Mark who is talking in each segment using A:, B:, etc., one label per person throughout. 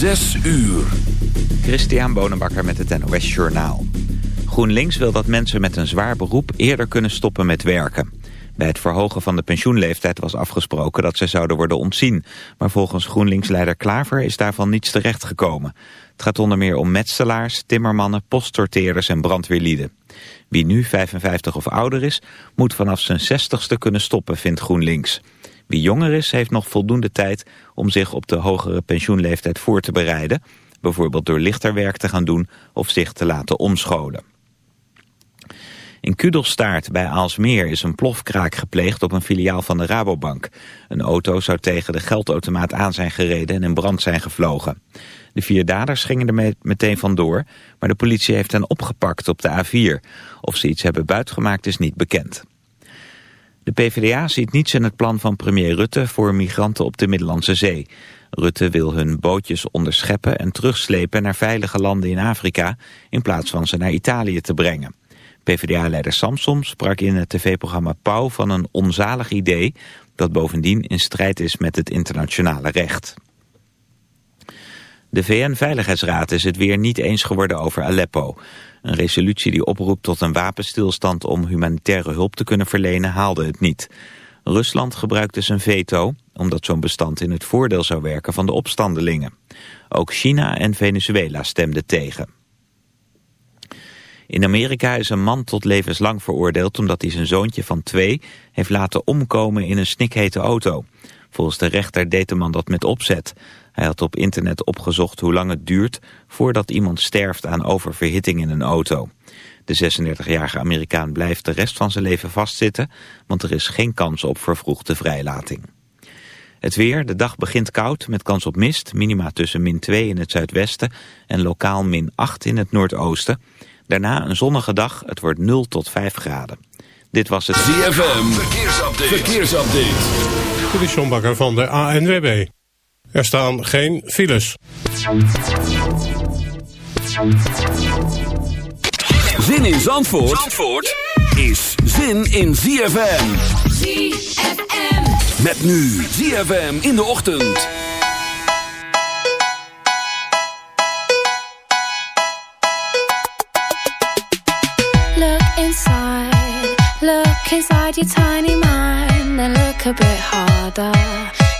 A: Zes uur.
B: Christian Bonenbakker met het NOS Journaal. GroenLinks wil dat mensen met een zwaar beroep eerder kunnen stoppen met werken. Bij het verhogen van de pensioenleeftijd was afgesproken dat ze zouden worden ontzien. Maar volgens GroenLinks-leider Klaver is daarvan niets terechtgekomen. Het gaat onder meer om metselaars, timmermannen, postsorteerders en brandweerlieden. Wie nu 55 of ouder is, moet vanaf zijn 60ste kunnen stoppen, vindt GroenLinks. Wie jonger is, heeft nog voldoende tijd om zich op de hogere pensioenleeftijd voor te bereiden. Bijvoorbeeld door lichter werk te gaan doen of zich te laten omscholen. In Kudelstaart bij Aalsmeer is een plofkraak gepleegd op een filiaal van de Rabobank. Een auto zou tegen de geldautomaat aan zijn gereden en in brand zijn gevlogen. De vier daders gingen er meteen vandoor, maar de politie heeft hen opgepakt op de A4. Of ze iets hebben buitgemaakt is niet bekend. De PvdA ziet niets in het plan van premier Rutte voor migranten op de Middellandse Zee. Rutte wil hun bootjes onderscheppen en terugslepen naar veilige landen in Afrika... in plaats van ze naar Italië te brengen. PvdA-leider Samsom sprak in het tv-programma Pauw van een onzalig idee... dat bovendien in strijd is met het internationale recht. De VN-veiligheidsraad is het weer niet eens geworden over Aleppo. Een resolutie die oproept tot een wapenstilstand om humanitaire hulp te kunnen verlenen haalde het niet. Rusland gebruikte zijn veto, omdat zo'n bestand in het voordeel zou werken van de opstandelingen. Ook China en Venezuela stemden tegen. In Amerika is een man tot levenslang veroordeeld omdat hij zijn zoontje van twee heeft laten omkomen in een snikhete auto. Volgens de rechter deed de man dat met opzet. Hij had op internet opgezocht hoe lang het duurt voordat iemand sterft aan oververhitting in een auto. De 36-jarige Amerikaan blijft de rest van zijn leven vastzitten, want er is geen kans op vervroegde vrijlating. Het weer, de dag begint koud met kans op mist, minima tussen min 2 in het zuidwesten en lokaal min 8 in het noordoosten. Daarna een zonnige dag, het wordt 0 tot 5 graden. Dit was het
A: ZFM, verkeersupdate. verkeersupdate.
C: De Sjombakker van de ANWB. Er staan geen files.
A: Zin in Zandvoort, Zandvoort is zin in ZFM.
D: ZFM.
A: Met nu ZFM in de ochtend.
E: Look inside, look inside your tiny mind and look a bit harder.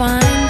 F: find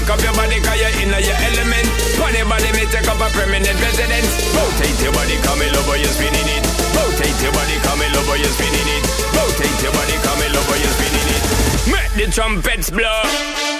G: Take up your body, cause you're in your element Funny body, me take up a permanent residence Rotate your body, come in over, you're spinning it. Rotate your body, come in over, you're spinning it. Rotate your body, come in over, you're spinning it. Make the trumpets blow.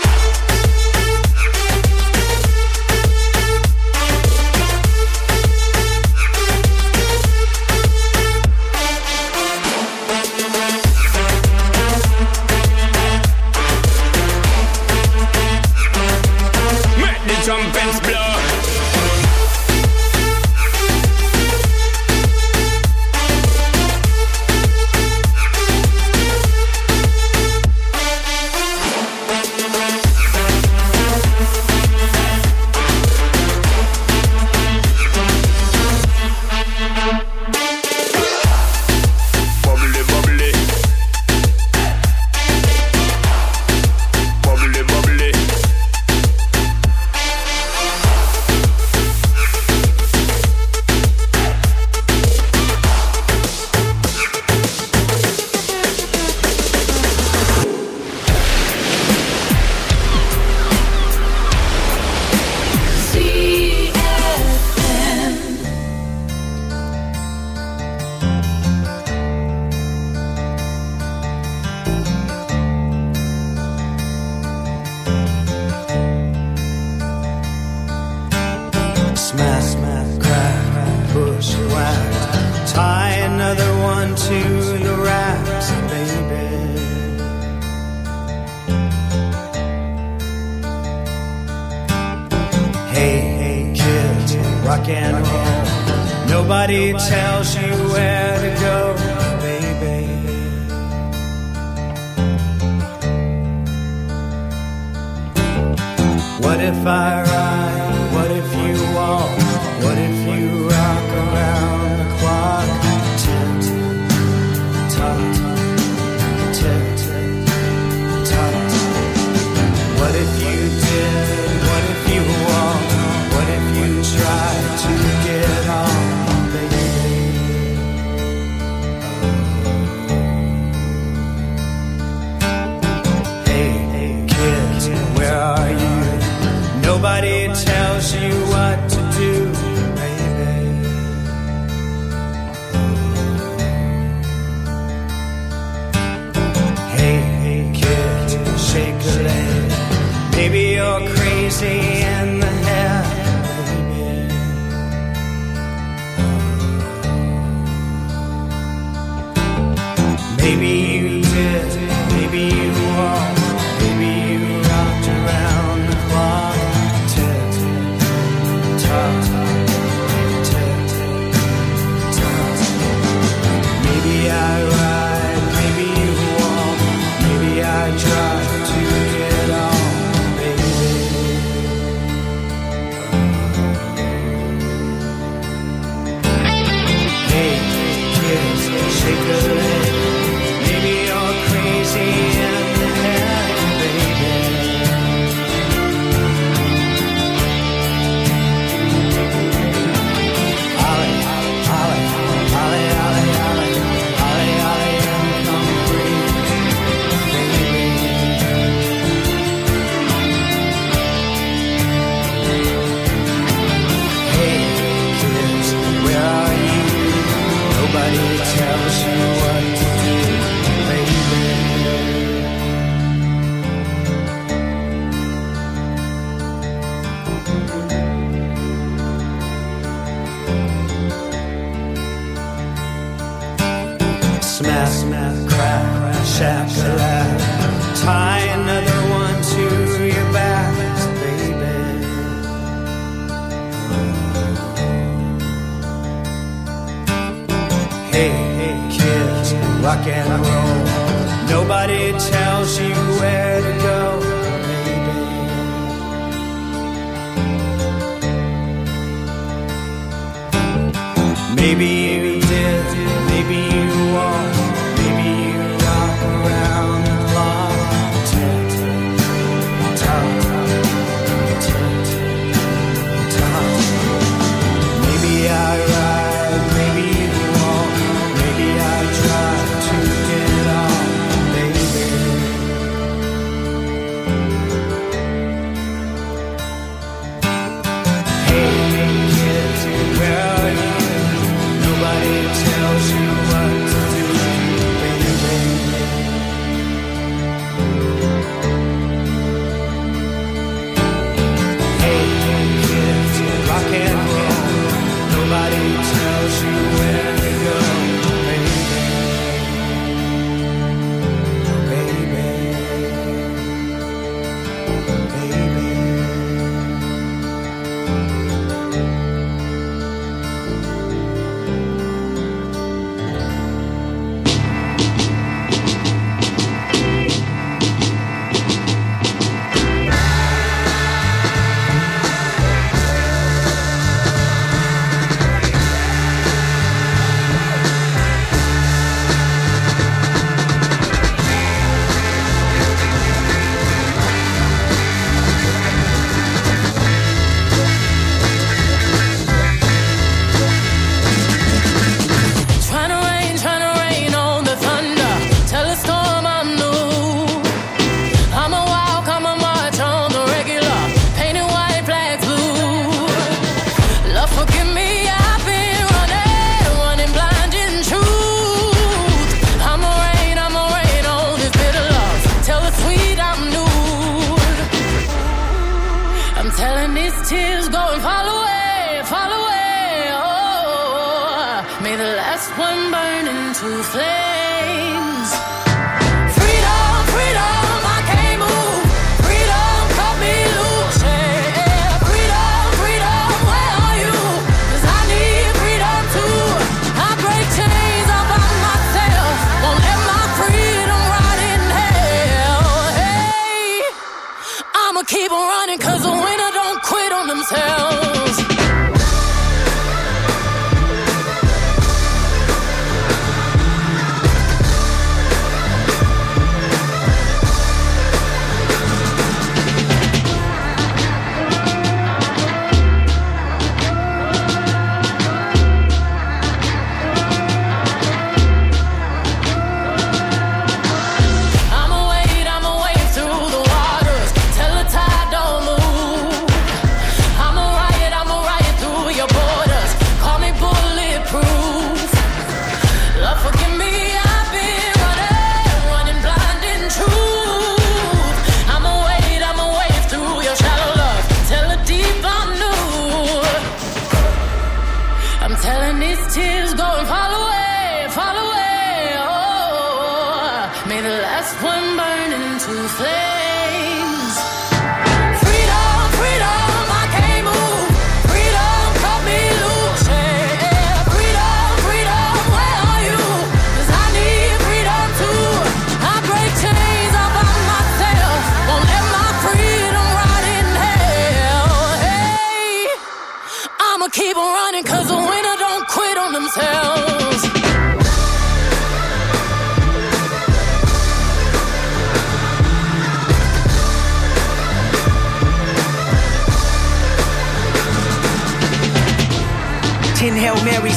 H: keep running, cause the winner don't quit on themselves.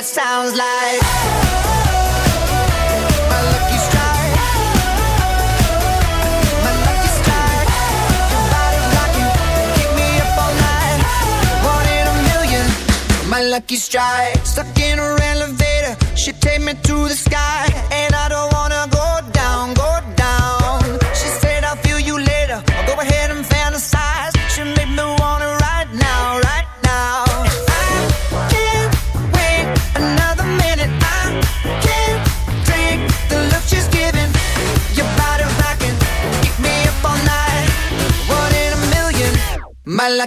I: it sounds like. My lucky strike. My lucky strike. Me up all night. One in a million. My lucky strike. Stuck in her elevator. She take me to the sky
J: mala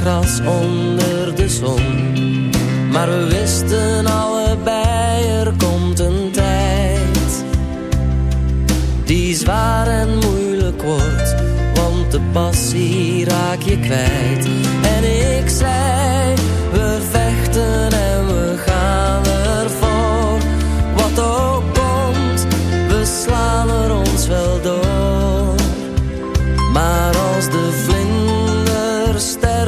K: Gras onder de zon. Maar we wisten allebei er komt een tijd die zwaar en moeilijk wordt, want de passie raak je kwijt. En ik zei, we vechten en we gaan ervoor. Wat ook komt, we slaan er ons wel door. Maar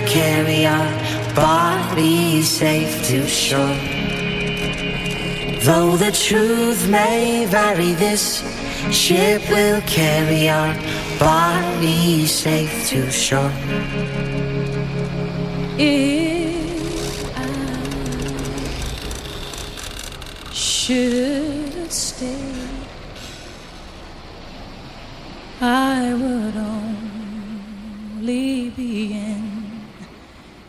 J: carry our bodies safe to shore. Though the truth may vary, this ship will carry our bodies safe to shore.
L: If I should stay, I would only be in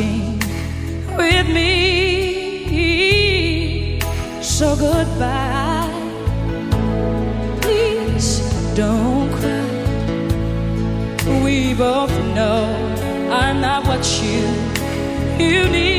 L: I'm with me. So goodbye. Please don't cry. We both know I'm not what you you need.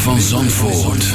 A: Van Zandvoort.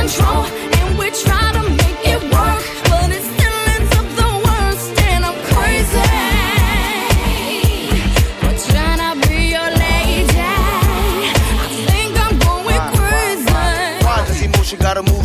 F: control. And we try to make it work, but it still ends up the worst. And I'm crazy. We're trying to be your lady. I think I'm going crazy.
M: Why does emotion gotta move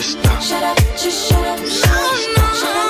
F: Just
M: stop.
F: Shut up, just shut up. No, no. Shut up,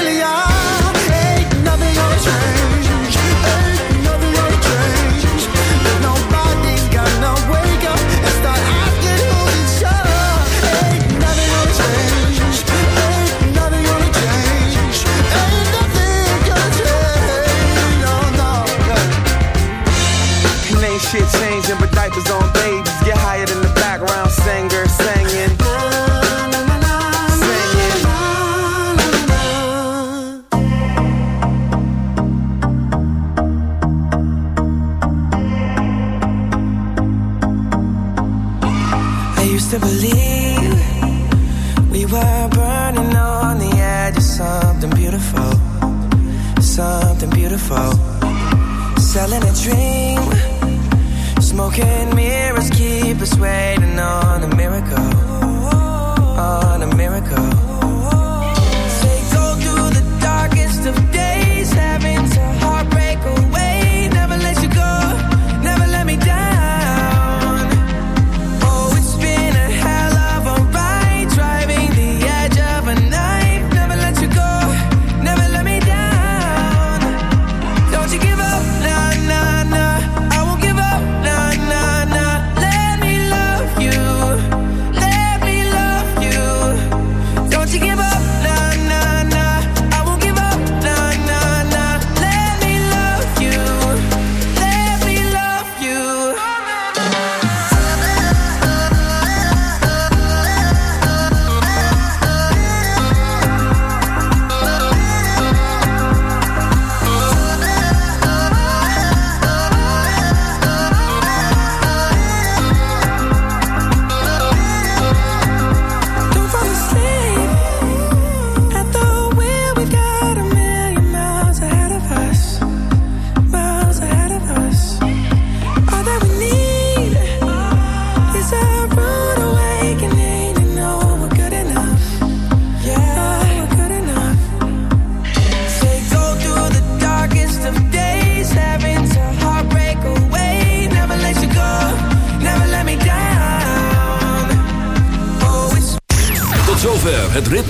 M: diapers on babies. Get higher than the background singer singing. Singing.
N: I used to believe we were burning on the edge of something beautiful, something beautiful. Selling a dream, smoking mirrors keep us waiting on a miracle, on a miracle. Say go through the darkest of